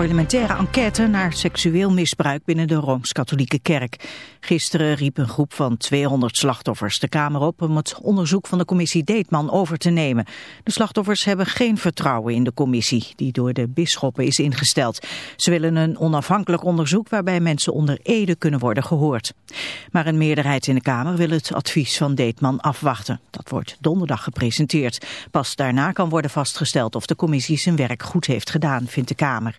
parlementaire enquête naar seksueel misbruik binnen de Rooms-Katholieke Kerk. Gisteren riep een groep van 200 slachtoffers de Kamer op om het onderzoek van de commissie Deetman over te nemen. De slachtoffers hebben geen vertrouwen in de commissie die door de bisschoppen is ingesteld. Ze willen een onafhankelijk onderzoek waarbij mensen onder ede kunnen worden gehoord. Maar een meerderheid in de Kamer wil het advies van Deetman afwachten. Dat wordt donderdag gepresenteerd. Pas daarna kan worden vastgesteld of de commissie zijn werk goed heeft gedaan, vindt de Kamer.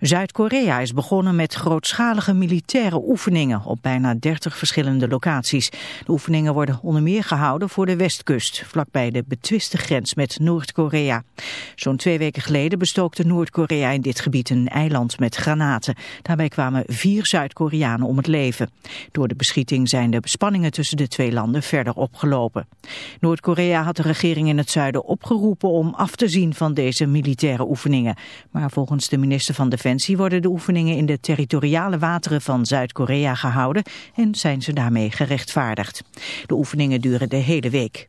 Zuid-Korea is begonnen met grootschalige militaire oefeningen op bijna 30 verschillende locaties. De oefeningen worden onder meer gehouden voor de westkust, vlakbij de betwiste grens met Noord-Korea. Zo'n twee weken geleden bestookte Noord-Korea in dit gebied een eiland met granaten. Daarbij kwamen vier Zuid-Koreanen om het leven. Door de beschieting zijn de spanningen tussen de twee landen verder opgelopen. Noord-Korea had de regering in het zuiden opgeroepen om af te zien van deze militaire oefeningen. Maar volgens de minister van Defensie worden de oefeningen in de territoriale wateren van Zuid-Korea gehouden en zijn ze daarmee gerechtvaardigd. De oefeningen duren de hele week.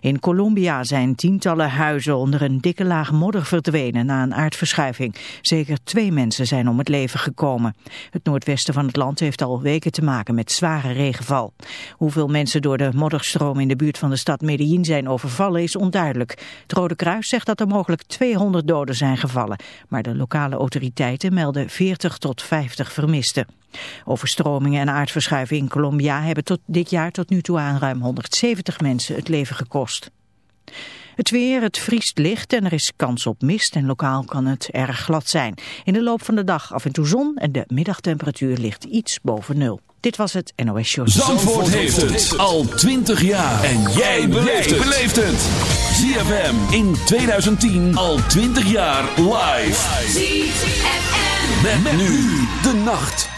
In Colombia zijn tientallen huizen onder een dikke laag modder verdwenen na een aardverschuiving. Zeker twee mensen zijn om het leven gekomen. Het noordwesten van het land heeft al weken te maken met zware regenval. Hoeveel mensen door de modderstroom in de buurt van de stad Medellin zijn overvallen is onduidelijk. Het Rode Kruis zegt dat er mogelijk 200 doden zijn gevallen. Maar de lokale autoriteiten melden 40 tot 50 vermisten. Overstromingen en aardverschuiving in Colombia hebben tot dit jaar tot nu toe aan ruim 170 mensen het leven gekost. Het weer, het vriest licht en er is kans op mist en lokaal kan het erg glad zijn. In de loop van de dag af en toe zon en de middagtemperatuur ligt iets boven nul. Dit was het NOS Show. Zandvoort, Zandvoort heeft het al 20 jaar. En jij beleeft het. ZFM in 2010 al 20 jaar live. ZFM. met nu de nacht.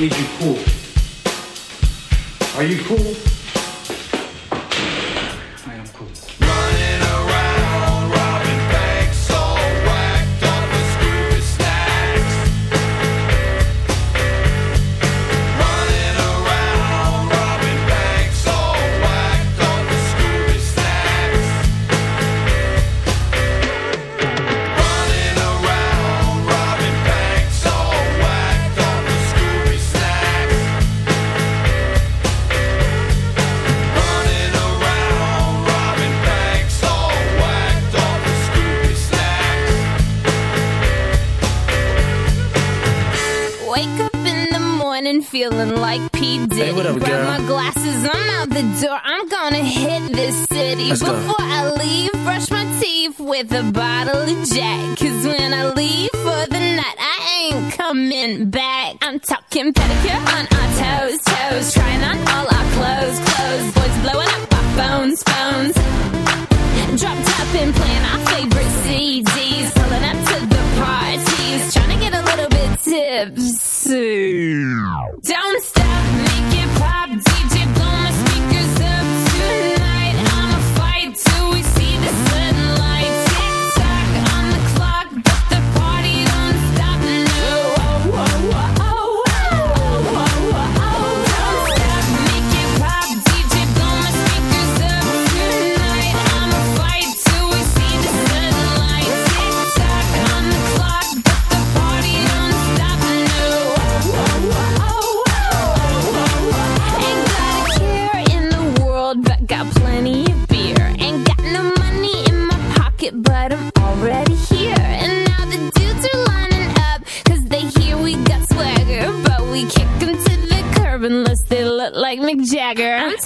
need you cool. Are you cool? I am cool. Let's Before go. I leave, brush my teeth with a bottle of Jack. Cause when I leave for the night, I ain't coming back. I'm talking pedicure.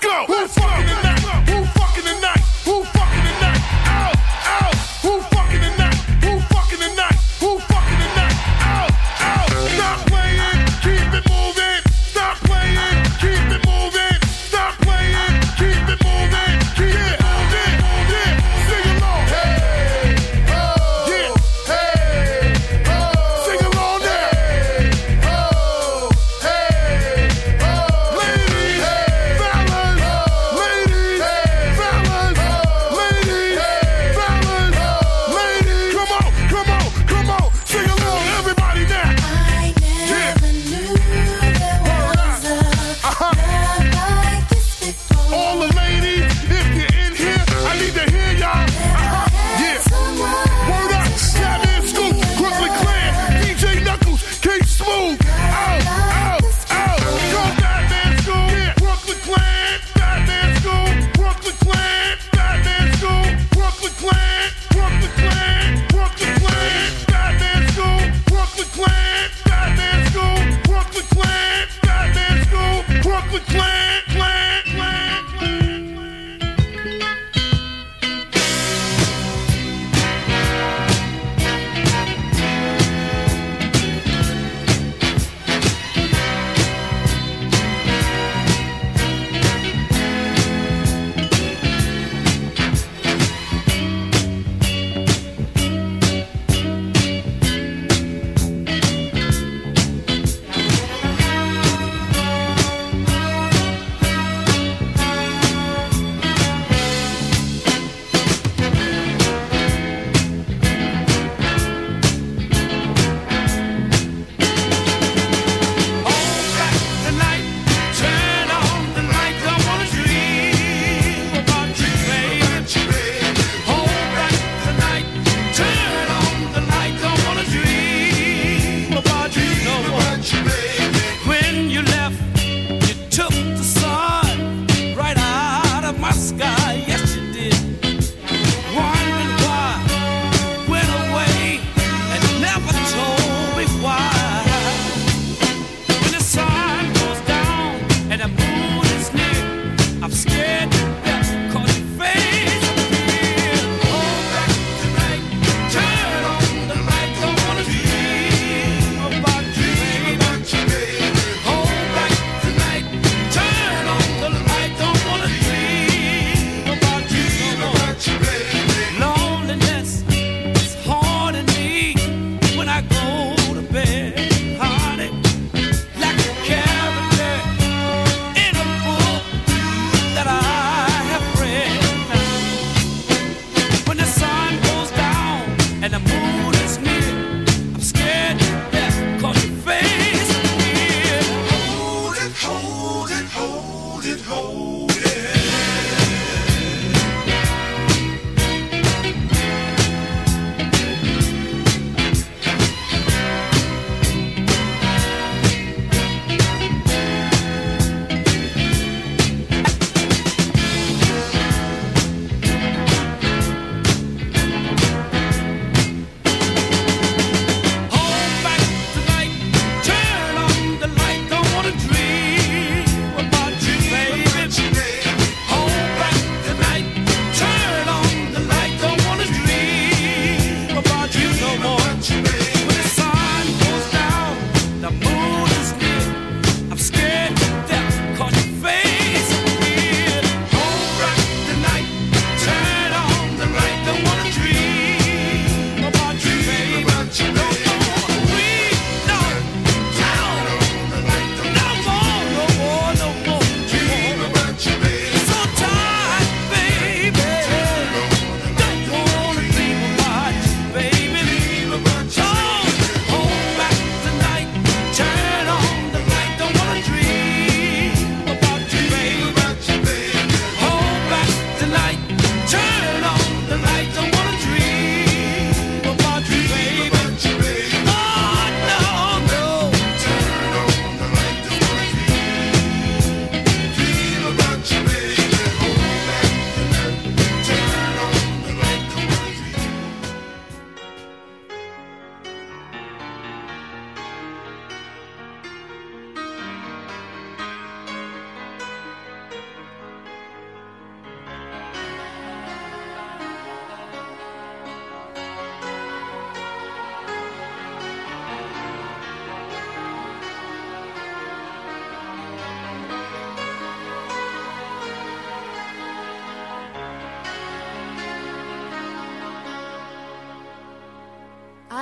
go. Let's go.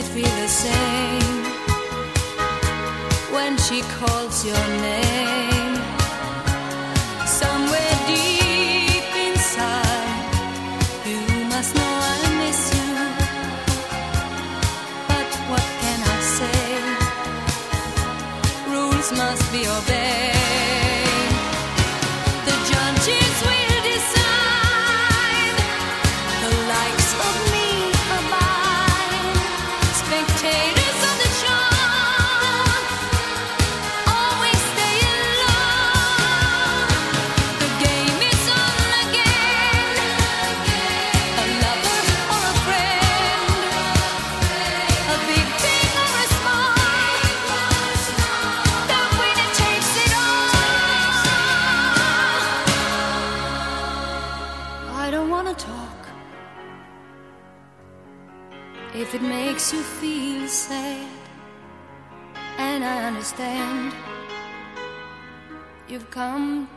it feel the same when she calls your name?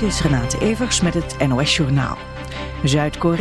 Dit is Renate Evers met het NOS Journaal. Zuid-Korea